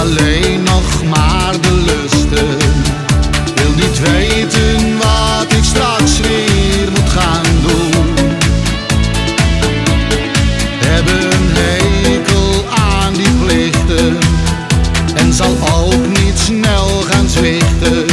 alleen nog maar de lusten. Wil niet weten wat ik straks weer moet gaan doen. Heb een hekel aan die plichten en zal ook niet snel gaan zwichten.